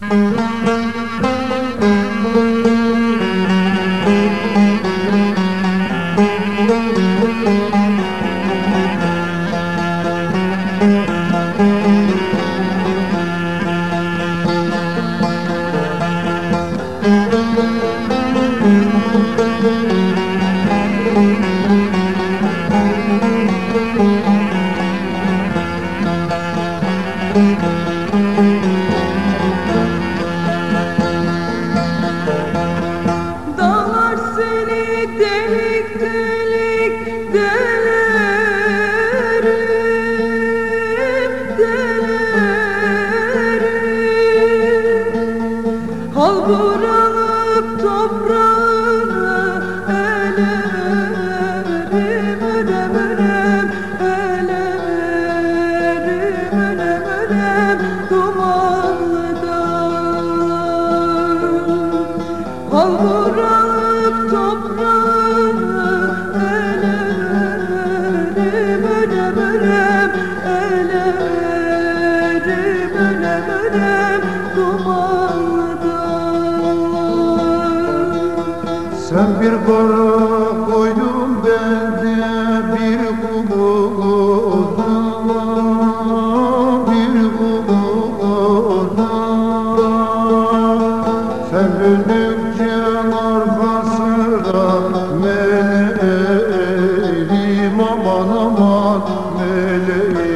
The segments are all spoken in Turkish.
Dağlar Ölem dumanlı dağlar Sen bir kara koydun bende bir kumuna bir kumuna Sen döndükçe arkasına meleğim aman aman meleğim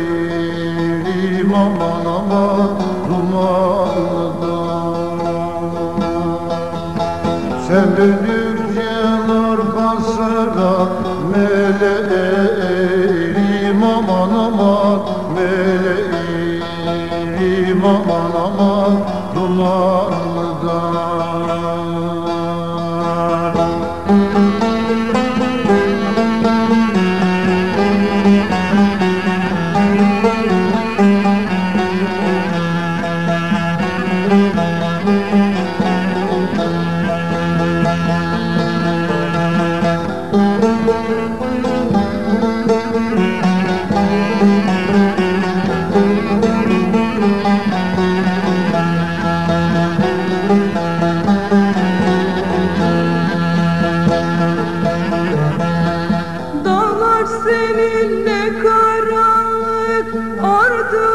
aman aman döndükçe arkasına meleğim aman aman meleğim aman aman seninle karanlık ardından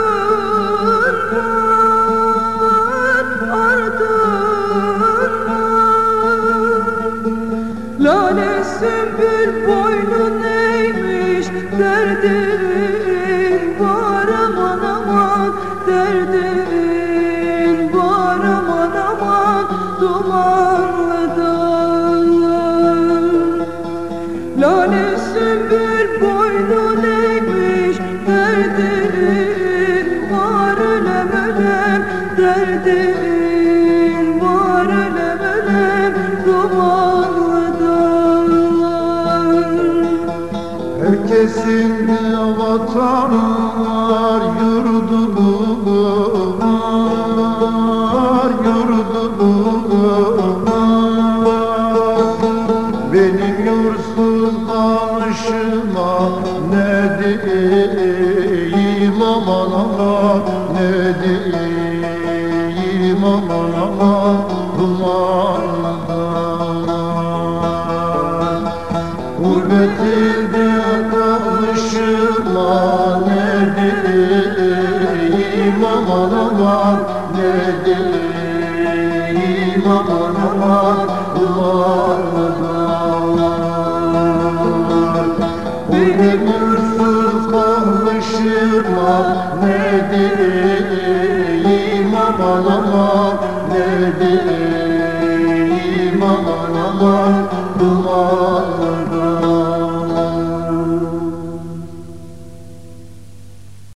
Var ölem ölem Dumanlı Herkesin de vatanı var, yurdu var, yurdu var. Benim yursuz kalışıma ne diyeyim aman aman dumanlıdan. Gurbet ilde kalışıma ne diyeyim aman aman ne aman aman aman aman ne diyeyim aman aman dumanlı